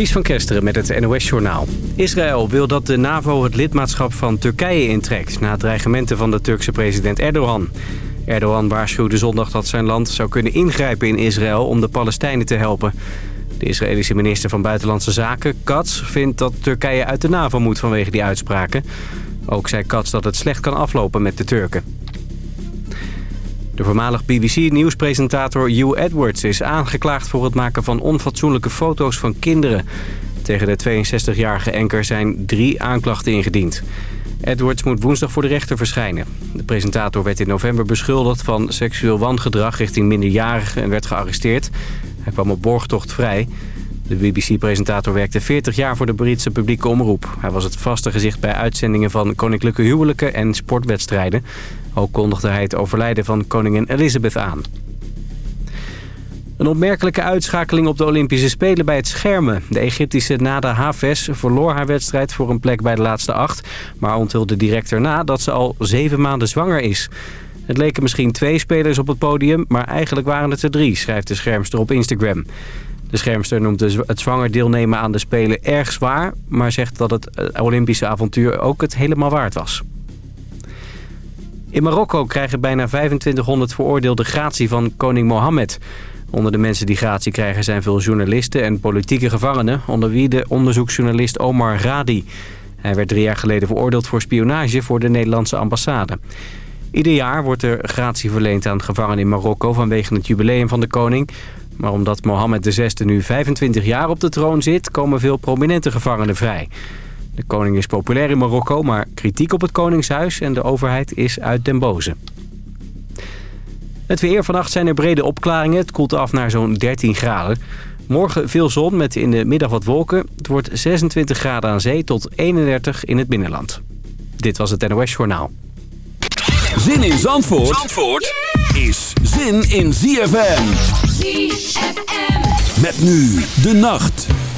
Ties van Kesteren met het NOS-journaal. Israël wil dat de NAVO het lidmaatschap van Turkije intrekt... na dreigementen van de Turkse president Erdogan. Erdogan waarschuwde zondag dat zijn land zou kunnen ingrijpen in Israël... om de Palestijnen te helpen. De Israëlische minister van Buitenlandse Zaken, Katz... vindt dat Turkije uit de NAVO moet vanwege die uitspraken. Ook zei Katz dat het slecht kan aflopen met de Turken. De voormalig BBC-nieuwspresentator Hugh Edwards is aangeklaagd voor het maken van onfatsoenlijke foto's van kinderen. Tegen de 62-jarige enker zijn drie aanklachten ingediend. Edwards moet woensdag voor de rechter verschijnen. De presentator werd in november beschuldigd van seksueel wangedrag richting minderjarigen en werd gearresteerd. Hij kwam op borgtocht vrij. De BBC-presentator werkte 40 jaar voor de Britse publieke omroep. Hij was het vaste gezicht bij uitzendingen van koninklijke huwelijken en sportwedstrijden. Ook kondigde hij het overlijden van koningin Elizabeth aan. Een opmerkelijke uitschakeling op de Olympische Spelen bij het schermen. De Egyptische Nada Hafez verloor haar wedstrijd voor een plek bij de laatste acht... maar onthulde direct erna dat ze al zeven maanden zwanger is. Het leken misschien twee spelers op het podium, maar eigenlijk waren het er drie... schrijft de schermster op Instagram. De schermster noemt het zwanger deelnemen aan de Spelen erg zwaar... maar zegt dat het eh, Olympische avontuur ook het helemaal waard was. In Marokko krijgen bijna 2500 veroordeelde gratie van koning Mohammed. Onder de mensen die gratie krijgen zijn veel journalisten en politieke gevangenen... onder wie de onderzoeksjournalist Omar Radi. Hij werd drie jaar geleden veroordeeld voor spionage voor de Nederlandse ambassade. Ieder jaar wordt er gratie verleend aan gevangenen in Marokko vanwege het jubileum van de koning. Maar omdat Mohammed VI nu 25 jaar op de troon zit, komen veel prominente gevangenen vrij. De koning is populair in Marokko, maar kritiek op het koningshuis en de overheid is uit den boze. Het weer vannacht zijn er brede opklaringen. Het koelt af naar zo'n 13 graden. Morgen veel zon met in de middag wat wolken. Het wordt 26 graden aan zee tot 31 in het binnenland. Dit was het NOS Journaal. Zin in Zandvoort, Zandvoort is zin in ZFM. ZFM. Met nu de nacht.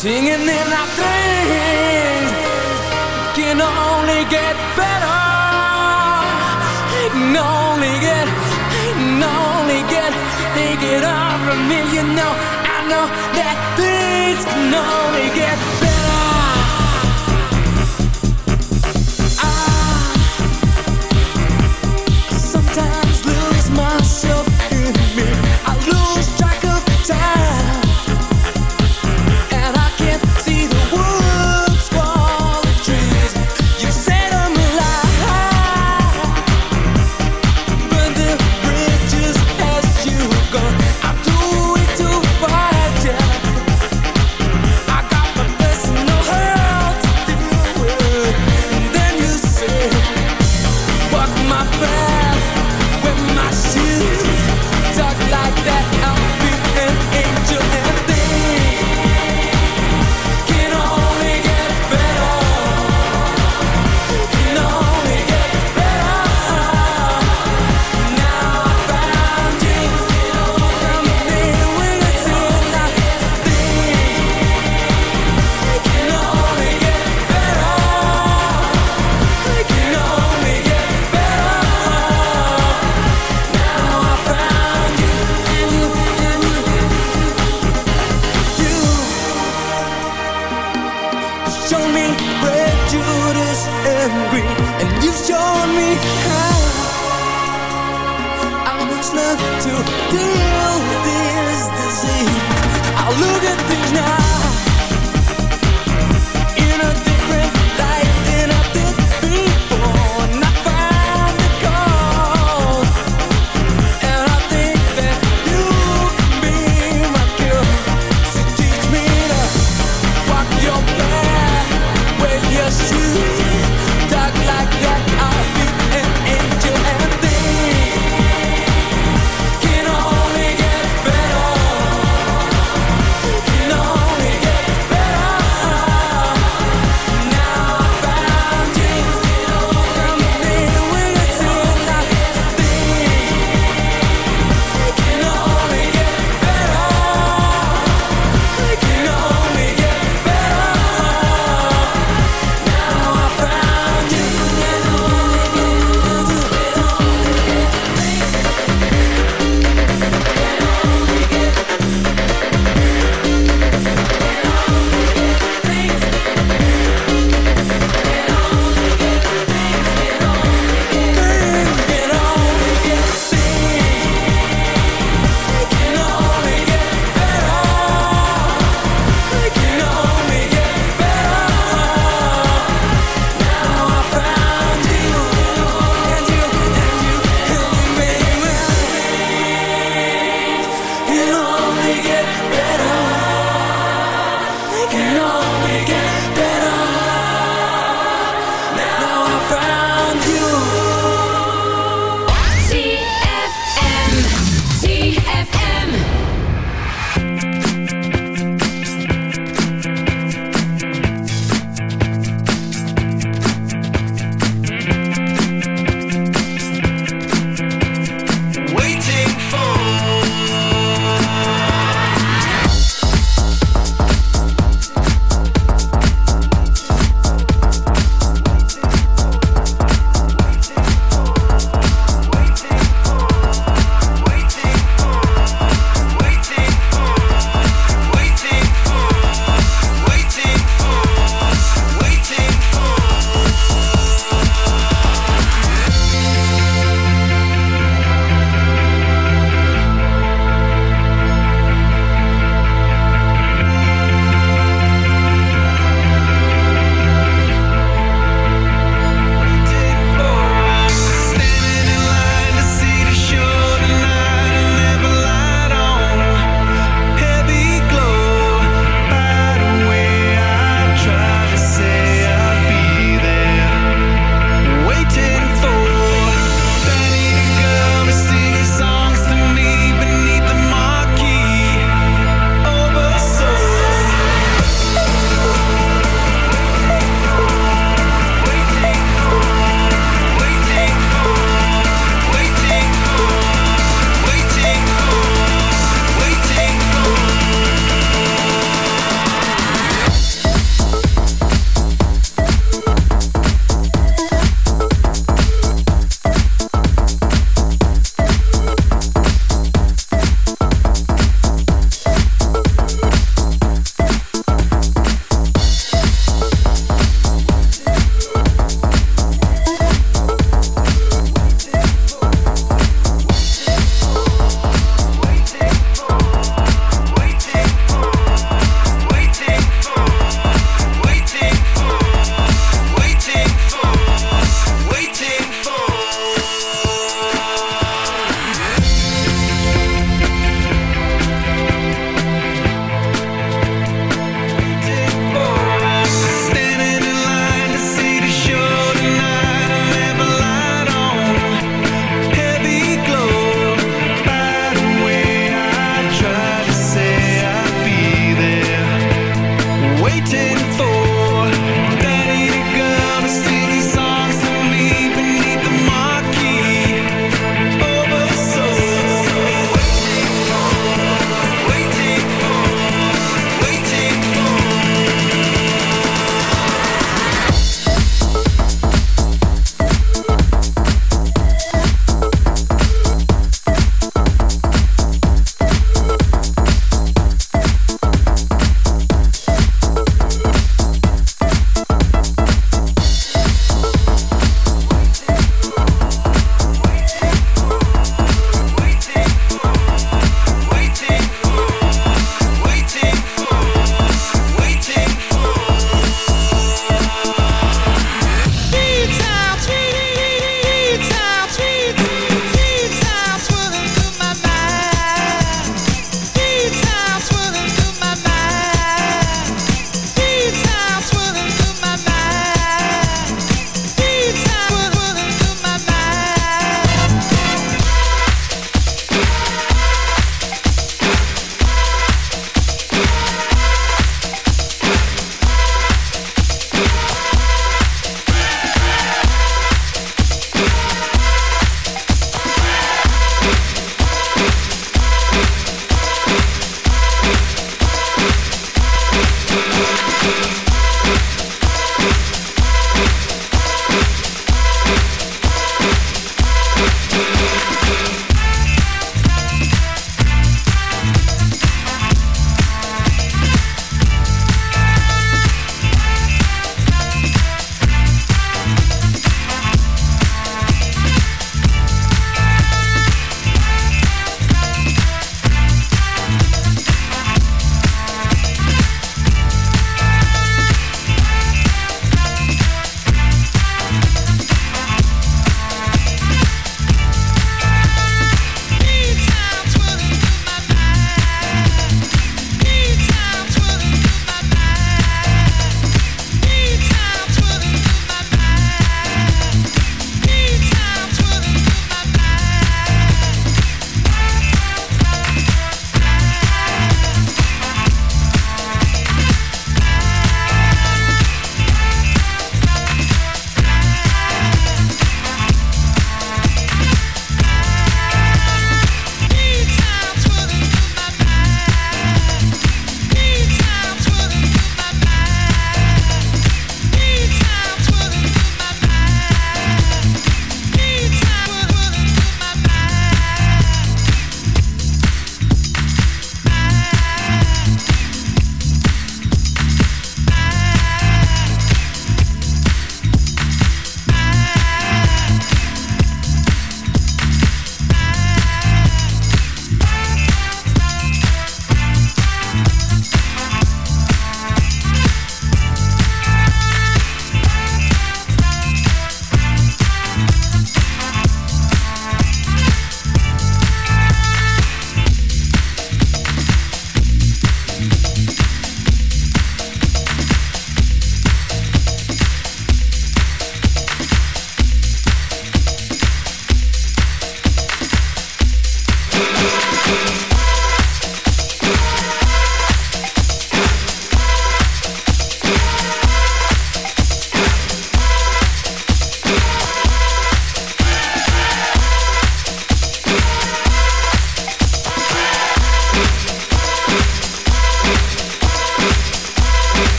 Singing in our things can only get better. It can only get, it can only get, think it over me. You know, I know that things can only get better. I sometimes lose myself in me.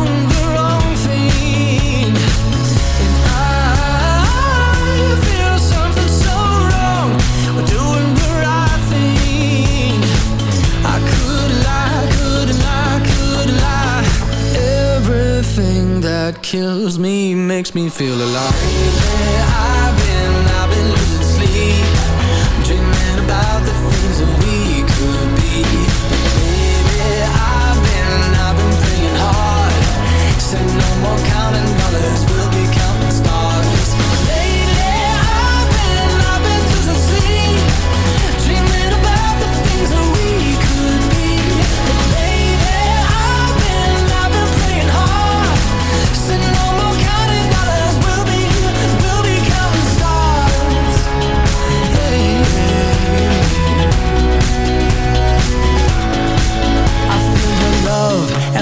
the kills me makes me feel alive. I've been, I've been losing sleep. Dreaming about the things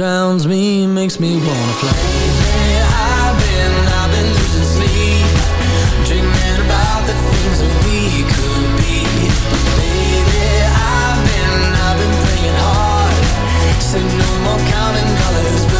Drowns me makes me wanna fly. Lately I've been, I've been losing sleep, dreaming about the things that we could be. Baby, I've been, I've been praying hard. Said no more counting dollars,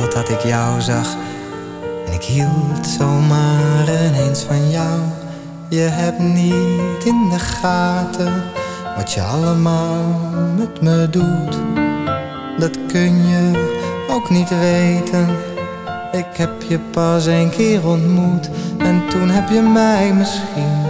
Totdat ik jou zag en ik hield zomaar ineens van jou. Je hebt niet in de gaten wat je allemaal met me doet. Dat kun je ook niet weten. Ik heb je pas één keer ontmoet en toen heb je mij misschien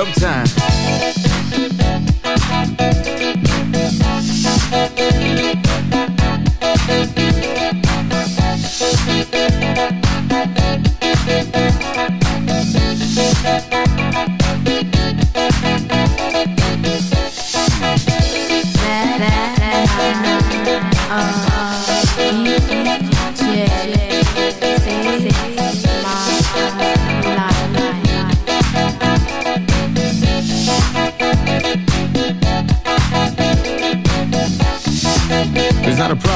sometime.